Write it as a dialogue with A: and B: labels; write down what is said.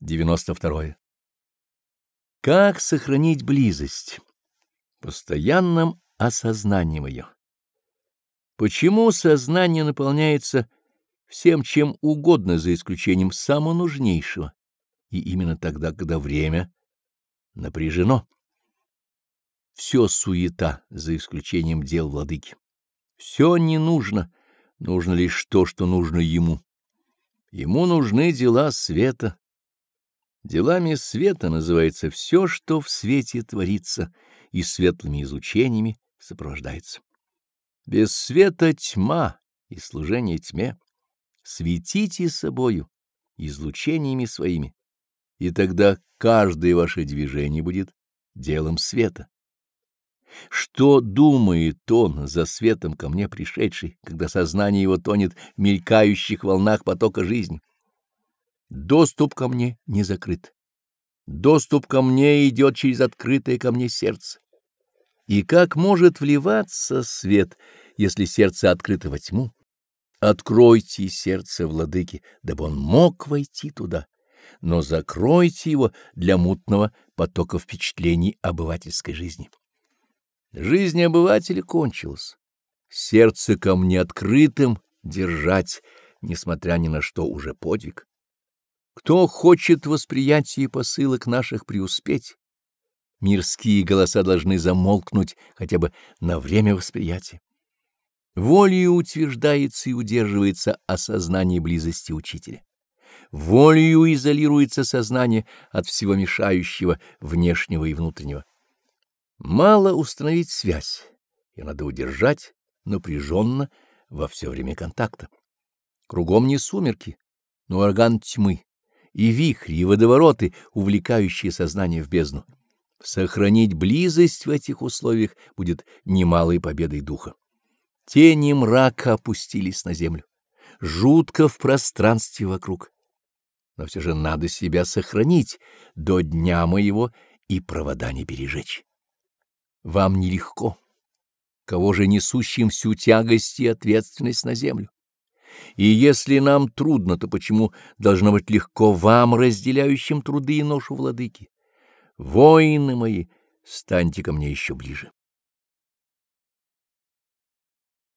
A: 92. Как сохранить близость? Постоянным осознанием ее. Почему сознание наполняется всем чем угодно, за исключением самого нужнейшего, и именно тогда, когда время напряжено? Все суета, за исключением дел владыки. Все не нужно, нужно лишь то, что нужно ему. Ему нужны дела света, Делами света называется все, что в свете творится и светлыми изучениями сопровождается. Без света тьма и служение тьме. Светите собою, излучениями своими, и тогда каждое ваше движение будет делом света. Что думает он за светом ко мне пришедший, когда сознание его тонет в мелькающих волнах потока жизни? Доступ ко мне не закрыт. Доступ ко мне идет через открытое ко мне сердце. И как может вливаться свет, если сердце открыто во тьму? Откройте сердце владыки, дабы он мог войти туда, но закройте его для мутного потока впечатлений обывательской жизни. Жизнь обывателя кончилась. Сердце ко мне открытым держать, несмотря ни на что, уже подвиг. Кто хочет восприятия посылок наших преуспеть, мирские голоса должны замолкнуть хотя бы на время восприятия. Волею утверждается и удерживается осознание близости учителя. Волею изолируется сознание от всего мешающего внешнего и внутреннего. Мало установить связь, и надо удержать напряженно во все время контакта. Кругом не сумерки, но орган тьмы и вихри, и водовороты, увлекающие сознание в бездну. Сохранить близость в этих условиях будет немалой победой духа. Тени мрака опустились на землю, жутко в пространстве вокруг. Но все же надо себя сохранить до дня моего и провода не пережечь. Вам нелегко, кого же несущим всю тягость и ответственность на землю. И если нам трудно, то почему должно быть легко вам, разделяющим труды и ношу владыки? Воины мои, станьте ко мне еще ближе.